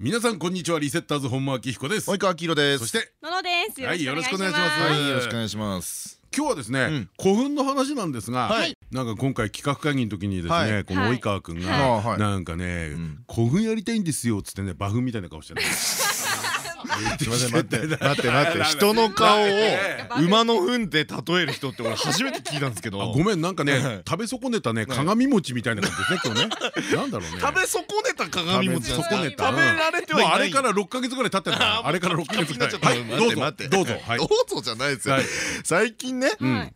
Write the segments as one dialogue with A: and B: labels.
A: 皆さんこんにちは。リセッターズ本間明彦です。
B: 及川明宏です。
A: そして
C: ののです。
A: はいよろしくお願いします。
B: はいよろしくお願いします。
A: 今日はですね、古墳の話なんですが、なんか今回企画会議の時にですね、この及川君がなんかね、古墳やりたいんですよっつってね、馬フみたいな顔してね。
B: すすみません待って待って待って人の顔を馬の糞で例える人って俺初めて聞いたんですけど
A: ごめんなんかね食べ損ねたね鏡餅みたいな感じですね今日ねなんだろうね
B: 食べ損ねた鏡餅
A: 損ねた
B: 食べられてはいない
A: あれから6ヶ月ぐらい経ってるあれから6ヶ月ぐらい
B: はい
A: どうぞどうぞ
B: どうぞじゃないですよ最近ね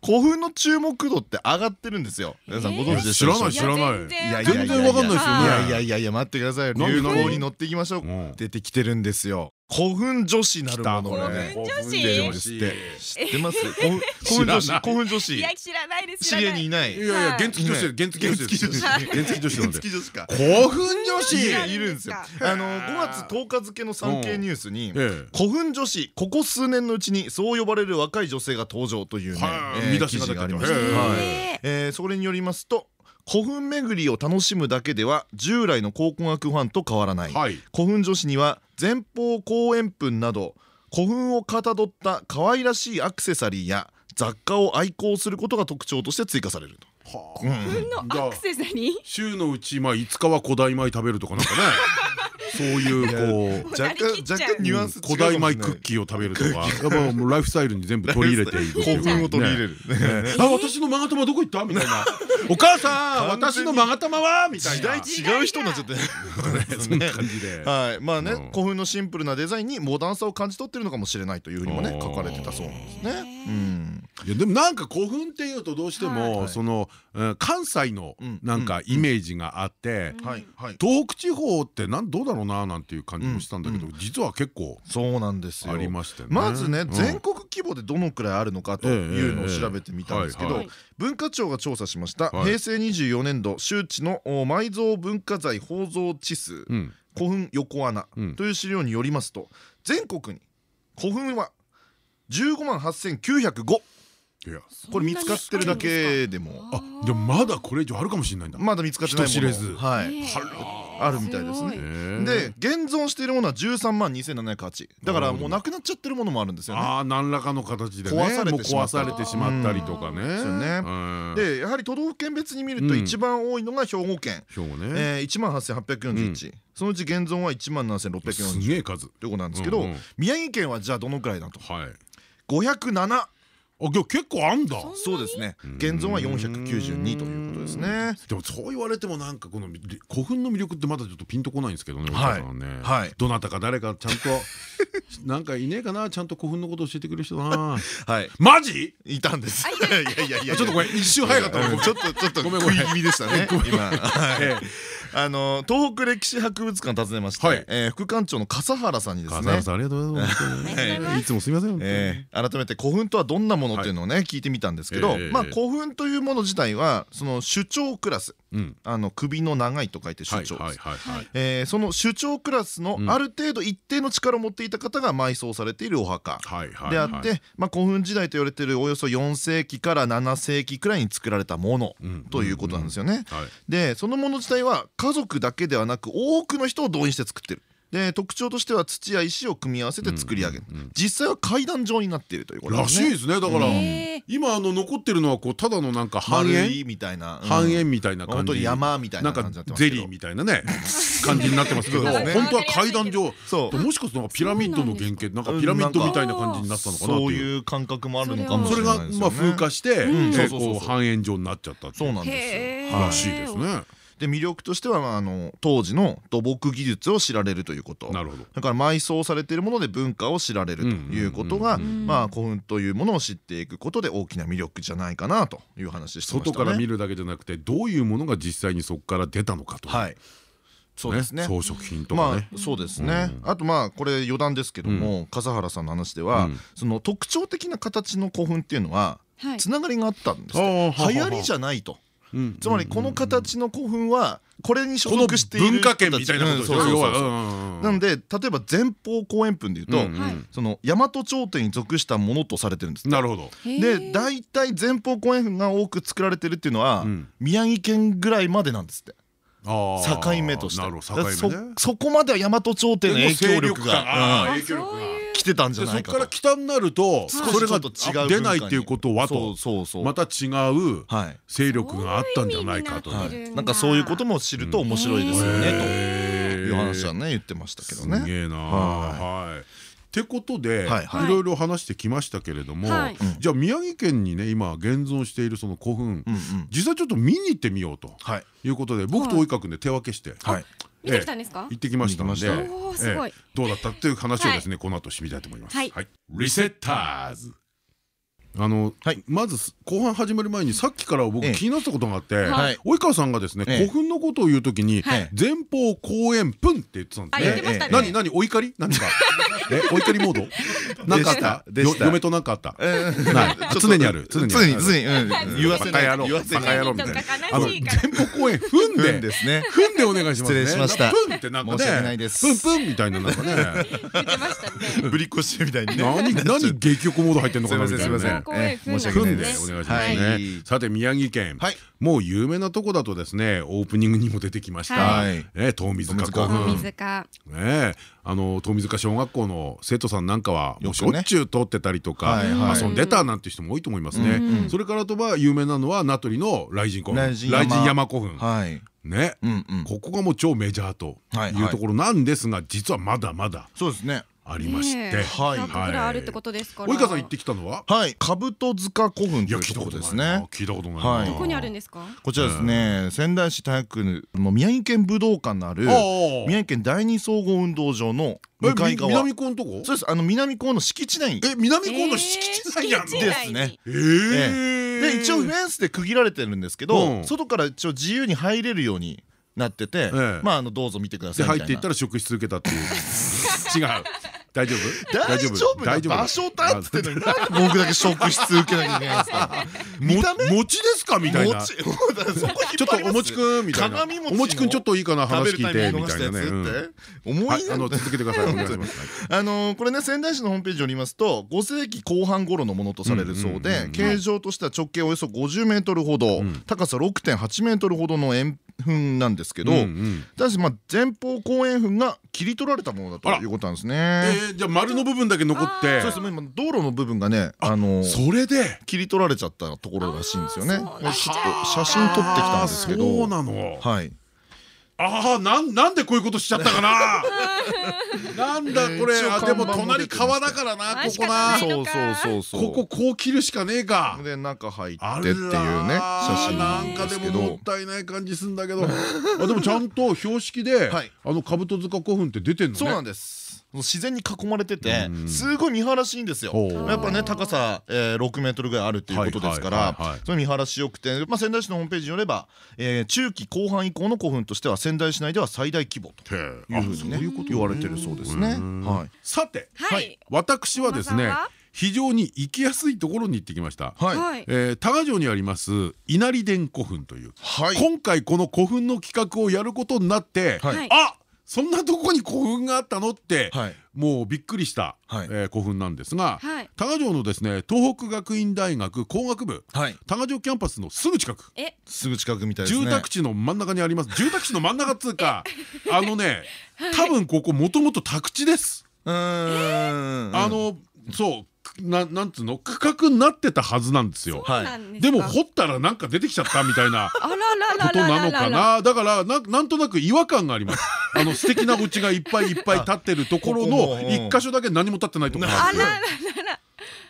B: 古墳の注目度って上がってるんですよ皆さんご存知で
A: 知らない知らない全然わかんないですよね
B: いやいやいやいや待ってください流行に乗っていきましょう出てきてるんですよ古墳女子なるものね。
C: 古墳女子。
B: 知ってます？古墳女子。古墳女子。
C: いや知らないです。
B: 知り合いにいない。
A: いやいや原付女子原付女子原付女子
B: 原付女子か。
A: 古墳女子
B: いるんですよ。あの5月10日付の産経ニュースに古墳女子ここ数年のうちにそう呼ばれる若い女性が登場というね見出しがありました。それによりますと。古墳巡りを楽しむだけでは従来の考古学ファンと変わらない、はい、古墳女子には前方後円墳など古墳をかたどった可愛らしいアクセサリーや雑貨を愛好することが特徴として追加されると。
C: 古墳のアクセサリー？
A: 週のうちまあ5日は古代米食べるとかなんかねそういうこう
B: 若干若干ニュアンス
A: 古代米クッキーを食べるとか。やっぱもうライフスタイルに全部取り入れている
B: 古墳を取り入れる。
A: あ私のマガタマどこ行った？みたいな。お母さん私のマガタマは？みたいな。
B: 時代違う人になっちゃって
A: そんな感じで。
B: はい。まあね古墳のシンプルなデザインにモダンさを感じ取ってるのかもしれないというふうにもね書かれてたそうなんですね。うん
A: いやでもなんか古墳っていうとどうしてもその関西のなんかイメージがあって東北地方ってなんどうだろうななんていう感じもしたんだけど実は結構
B: そうなんですよ。
A: ありまして
B: まずね全国規模でどのくらいあるのかというのを調べてみたんですけど文化庁が調査しました。平成24年度周知の埋蔵文化財宝蔵地数古墳横穴という資料によりますと全国に古墳は15万8905これ見つかってるだけでも。
A: あでもまだこれ以上あるかもしれないんだ。
B: まだ見つかってないも
A: の。
B: はい。あるみたいですね。で現存しているものは13万2708だからもうなくなっちゃってるものもあるんですよね。
A: ああ何らかの形で壊されてしまった。りとかね。
B: でやはり都道府県別に見ると一番多いのが兵庫県。
A: 兵庫ね。
B: 1万8841そのうち現存は1万7640
A: すげえ数。
B: ということなんですけど宮城県はじゃあどのくらいだと？507
A: あ今日結構あんだ。
B: そうですね。現存は492ということですね。
A: でもそう言われてもなんかこの古墳の魅力ってまだちょっとピンとこないんですけどねはい。どなたか誰かちゃんと なんかいねえかなちゃんと古墳のこと教えてくれる人な。はい。マジ？
B: いたんです。いやいやいや
A: ちょっとこれ一瞬早かった
B: ちょっとちょっとごめんごめん。気味でしたね今あの東北歴史博物館訪ねまして副館長の笠原さんにですね。
A: ありがとうございます。い。つもすみません
B: 改めて古墳とはどんなものっていうのをね聞いてみたんですけどまあ古墳というもの自体はその首長クラスあの首の長いと書いて首長その首長クラスのある程度一定の力を持っていた方が埋葬されているお墓。であって古墳時代と言われているおよそ4世紀から7世紀くらいに作られたものということなんですよね。でそのもの自体は家族だけではなく多くの人を動員して作ってる。で特徴としては土や石を組み合わせて作り上げる。実際は階段状になっているということ
A: らしいですねだから今あの残ってるのはこうただのなんか半円？
B: みたいな
A: 半円みたいな感じ。
B: 山みたいな
A: なんかゼリーみたいなね感じになってますけど 本当は階段状。もしかするとピラミッドの原型なんかピラミッドみたいな感じになったのかな
B: そう。いう感覚もあるのかも
A: それがまあ風化して半円状になっちゃった
B: そうなんです
A: よ。らしいですね
B: で魅力としてはあの当時の土木技術を知られるということ。だから埋葬されているもので文化を知られるということがまあ古墳というものを知っていくことで大きな魅力じゃないかなという話してました
A: 外から見るだけじゃなくてどういうものが実際にそこから出たのかと。はい。
B: そうですね。
A: 装飾品とかね。
B: そうですね。あとまあこれ余談ですけども笠原さんの話ではその特徴的な形の古墳っていうのはつながりがあったんです流行りじゃないとつまりこの形の古墳はこれに所属している
A: 文化圏みたいなこと
B: なので例えば前方後円墳でいうとその大和朝廷に属したものとされてるんです。
A: なるほど。
B: で大体前方後円墳が多く作られてるっていうのは宮城県ぐらいまでなんですって境目として。そこまでは大和朝廷の影響力が来てたんじゃないか
A: そこから北になるとそれが出ないっていうことはと。また違う勢力があったんじゃないかと。
B: なんかそういうことも知ると面白いですよねという話はね言ってましたけどね。
A: すげえなはいってことでいろいろ話してきましたけれどもじゃあ宮城県にね今現存しているその古墳実際ちょっと見に行ってみようとい。うことで僕と及川君で手分けして
C: 見てきたんですか？
A: 行ってきましたのでどうだったっていう話をですねこの後してみたいと思います。リセッターズあの、はい、まず後半始まる前にさっきから僕気になったことがあって、及川さんがですね古墳のことを言うときに前方後円墳って言ってたんですね。何何お怒り？何か。えお怒りモード？何かあった？嫁と何かあった？常にある。常に常に常に言わせない 言わせない。野郎みたい。なあの前方後円墳でですね。墳でお願いします
B: 失礼しました。
A: 墳ってなんかねプンプンみたいななんかね。
B: ぶりっこしてみたいにね。
A: 何何劇曲モード入ってんのかなみたいなね。
C: 申し訳ない
A: ですお願いしますね。さて宮城県。もう有名なとこだとですねオープニングにも出てきました。遠水塚古墳ねあの遠水塚小学校の生徒さんなんかはもうしょっちゅう通ってたりとか遊んでたなんて人も多いと思いますね。それからとは有名なのは名取の雷神古墳。雷神山。古墳。ね。ここがもう超メジャーというところなんですが実はまだまだ。
B: そうですね
A: ありまして、
C: はい、あるってことですから。
A: 及川さん行ってきたのは、
B: はい、兜塚古墳というところですね。
A: 聞いたことない。
C: どこにあるんですか？
B: こちらですね、仙台市体育の宮城県武道館のある宮城県第二総合運動場の向かい側。
A: 南高のとこ？
B: そうです。あの南高の敷地内。
A: え、南高の敷地内やんの？
B: ですね。ええ。で一応フェンスで区切られてるんですけど、外から一応自由に入れるように。なってて、まああのどうぞ見てください
A: 入っていったら職質受けたっていう 違う大丈夫？
B: 大丈夫。大丈夫。場所だっつってのに。僕だけ職質受けなきゃいけないんですか？
A: 餅ですか？みたいな。ちょっとおもちくんみたいな。おもちくんちょっといいかな話聞いてみたいな。ね思いあの続けてください。お願いします。
B: あのこれね仙台市のホームページによりますと5世紀後半頃のものとされるそうで形状としては直径およそ50メートルほど高さ6.8メートルほどの円墳なんですけどただしまあ前方後円墳が切り取られたものだということなんですね。
A: じゃあ丸の部分だけ残って。
B: そうです。ね道路の部分がねあの
A: それで？
B: 切り取られちゃったところらしいんですよね。ちょっと写真撮ってきたんですけど。
A: そうなの。
B: はい
A: ああなんなんでこういうことしちゃったかな？なんだこれ。あでも隣川だからなここな。
B: そうそうそうそう。
A: こここう切るしかねえか。
B: で中入ってっていうね写真
A: なんかでももったいない感じすんだけど。あでもちゃんと標識であの兜塚古墳って出てんのね。
B: そうなんです自然に囲まれててすごい見晴らしいんですよ。やっぱね高さ6メートルぐらいあるっていうことですからその見晴らしよくて仙台市のホームページによれば中期後半以降の古墳としては仙台市内では最大規模というふうにね言われてるそうですね。
A: さて私はですね非常に行きやすいところに行ってきました。はい、え多賀城にあります稲荷殿古墳という、はい、今回この古墳の企画をやることになって、はい、あそんなとこに古墳があったのって、はい、もうびっくりした、はい、えー、古墳なんですが、はい、多賀城のですね東北学院大学工学部、はい、多賀城キャンパスのすぐ近く。
B: すぐ近くみたいですね。
A: 住宅地の真ん中にあります。住宅地の真ん中っつうか あのね多分ここもともと宅地です。あのそうななんつうの？区画になってたはずなんですよ。でも掘ったらなんか出てきちゃったみたいな ことなのかな？だからななんとなく違和感があります。あの素敵なお家がいっぱいいっぱい建ってるところの 一箇所だけ何も建ってないところなんですよ。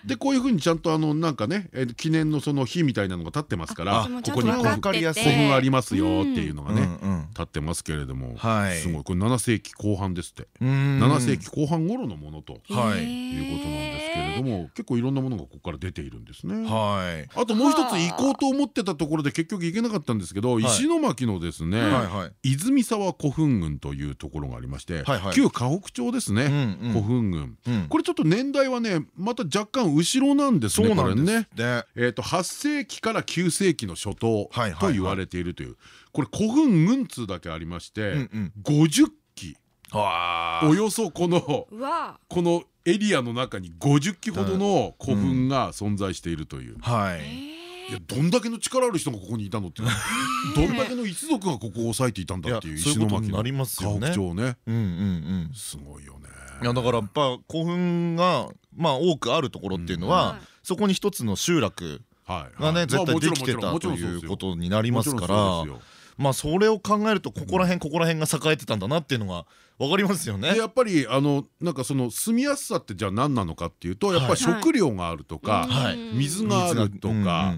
A: でこういうふうにちゃんとあのなんかね記念のその日みたいなのが立ってますからここに古墳ありますよっていうのがね立ってますけれどもすごい。これ7世紀後半ですって。7世紀後半頃のものということなんですけれどども結構いろんなものがここから出ているんですね。
B: はい。
A: あともう一つ行こうと思ってたところで結局行けなかったんですけど石巻のですね泉沢古墳群というところがありまして旧河北町ですね古墳群。これちょっと年代はねまた若干後ろなんですねこれね。えと8世紀から9世紀の初頭と言われているというこれ古墳群通だけありまして50基およそこのこのエリアの中に50基ほどの古墳が存在しているという。いやどんだけの力ある人がここにいたのっていう。どんだけの一族がここを抑えていたんだっていう石巻の河北町ね。すごいよね。
B: いやだからやっぱ古墳がまあ多くあるところっていうのはそこに一つの集落がね絶対できてたということになりますからまあそれを考えるとここら辺ここら辺が栄えてたんだなっていうのがわかりますよね。
A: やっぱりあのなんかその住みやすさってじゃあ何なのかっていうとやっぱり食料があるとか水があるとか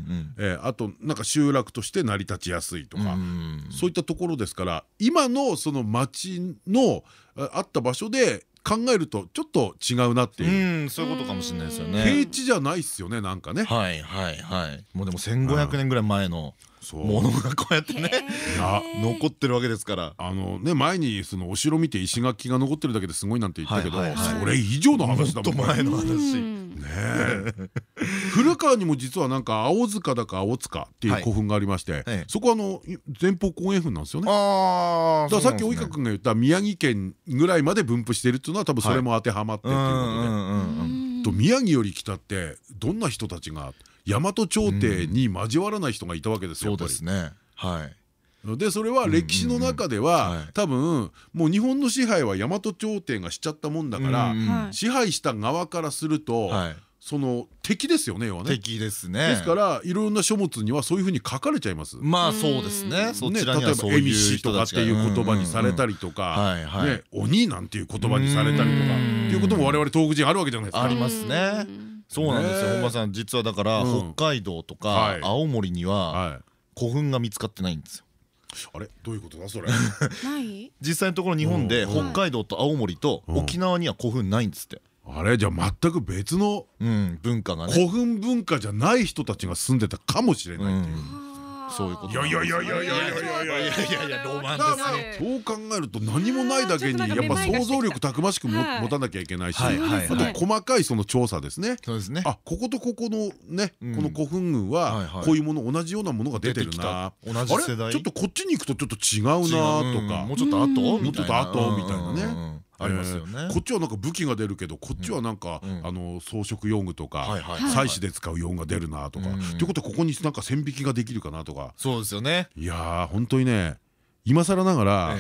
A: あとなんか集落として成り立ちやすいとかそういったところですから今のその町のあった場所で考えるとちょっと違うなっていう。
B: そういうことかもしれないですよね。
A: 平地じゃないっすよねなんかね。
B: はいはいはい。もうでも1500年ぐらい前のものがこうやってね残ってるわけですから。
A: あのね前にそのお城見て石垣が残ってるだけですごいなんて言ったけどそれ以上の話だもん
B: 前の話
A: 古川にも実はなんか青塚だか青塚っていう古墳がありましてそこはあの前方後円墳なんですよね。だからさっき及川君が言った宮城県ぐらいまで分布しているっていうのは多分それも当てはまってっていうことで。宮城より北ってどんな人たちが大和朝廷に交わらない人がいたわけですよ。
B: そうですね。はい。
A: でそれは歴史の中では多分もう日本の支配は大和朝廷がしちゃったもんだから支配した側からするとその敵ですよね要はね。
B: 敵ですね。
A: ですからいろんな書物にはそういうふうに書かれちゃいます。
B: まあそうですね。そちら
A: にはそういう人とかっていう言葉にされたりとか鬼なんていう言葉にされたりとかっていうことも我々東北人あるわけじゃないですか。
B: ありますね。そうなんですよ。本間さん実はだから北海道とか青森には古墳が見つかってないんですよ
A: あれ？どういうことだそれ？
B: 実際のところ日本で北海道と青森と沖縄には古墳ないんですって。
A: あれ？じゃあ全く別の
B: 文化がね。
A: 古墳文化じゃない人たちが住んでたかもしれないっていう。
B: そういうこと。
A: いやいやいやいやいやいや。いやい
B: やいやロマンです
A: そう考えると何もないだけにやっぱ想像力たくましく持たなきゃいけないしあと細かいその調査ですね
B: そうですね
A: あこことここのねこの古墳群はこういうもの同じようなものが出てるな
B: 同じ世代
A: ちょっとこっちに行くとちょっと違うなとか
B: もうちょっと後
A: もうちょっと後みたいなね
B: ありますよね。
A: こっちはなんか武器が出るけどこっちはなんかあの装飾用具とか祭祀で使う用具が出るなとか。ということはここになんか線引きができるかなとか。
B: そうですよね。
A: いや本当にね今更ながら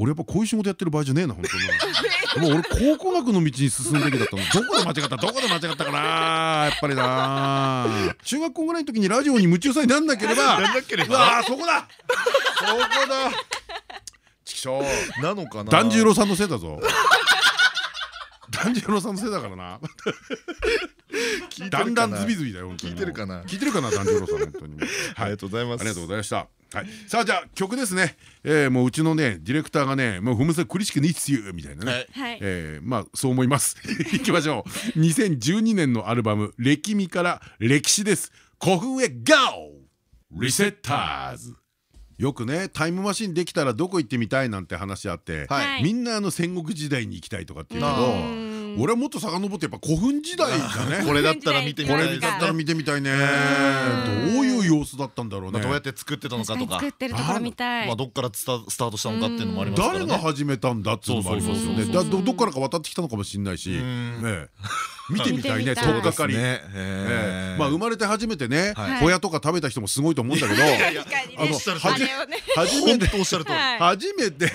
A: 俺やっぱこういう仕事やってる場合じゃねえな本当に。もう俺考古学の道に進むべきだったの。どこで間違った？どこで間違ったかなやっぱりな中学校ぐらいの時にラジオに夢中さえなんなければうわそこだ。そこだ
B: なのかな？
A: 團十郎さんのせいだぞ。團十郎さんのせいだからな。だんだんズビズビだよ
B: 聞いてるかな？
A: 聞いてるかな團十郎さん本当に
B: ありがとうございます。
A: ありがとうございました。はい、さあじゃあ曲ですね、えー、もううちのねディレクターがね「もうふむさ苦しくねいっすよ」みたいなね、はい、えー、まあそう思います。いきましょう。2012年のアルバム「歴味」から「歴史」です。古墳へ GO! リセッター!ズよくねタイムマシンできたらどこ行ってみたいなんて話あって、はい、みんなあの戦国時代に行きたいとかって言うけど。俺はもっと遡ってやっぱ古墳時代だね
B: これだったら見てみたい。
A: これだったら見てみたいね。どういう様子だったんだろうね。
B: どうやって作ってたのかとか。
C: 作ってるところ見たい。
B: まあどっからスタートしたのかっていうのもありますから
A: 誰が始めたんだっていうのもありますよね。どっからか渡ってきたのかもしれないし。ね見てみたいねとっかかりまあ生まれて初めてね小屋とか食べた人もすごいと思うんだけど。あの初めて初めてや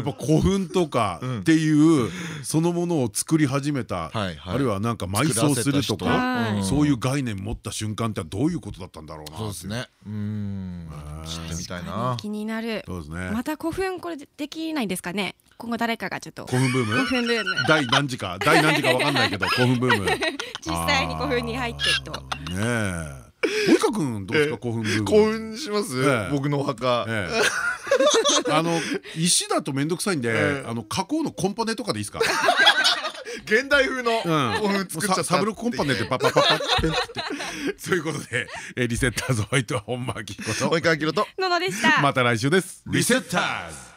A: っぱ古墳とかっていうそのものを作り始めたあるいはなんか埋葬するとかそういう概念持った瞬間ってどういうことだったんだろうな
B: そうですね。うん。知ってみたいな。
C: 気になる。
A: そうですね。
C: また古墳これできないですかね？今後誰かがちょっと
A: 古墳ブーム？
C: 古墳ブーム。
A: 第何時か？第何時かわかんないけど古墳ブーム。
C: 実際に古墳に入ってと。ね
A: え。及川君どうですか古墳ブーム。
B: 古墳します僕のお墓
A: あの石だと面倒くさいんであの加工のコンポネとかでいいですか？
B: 現代風の古墳作っちゃった
A: サブロックコンパネってパパパパって。そういうことでリセッターズホワイトは本間明子と。
B: 及川明と。
C: ののでした。
A: また来週です。リセッターズ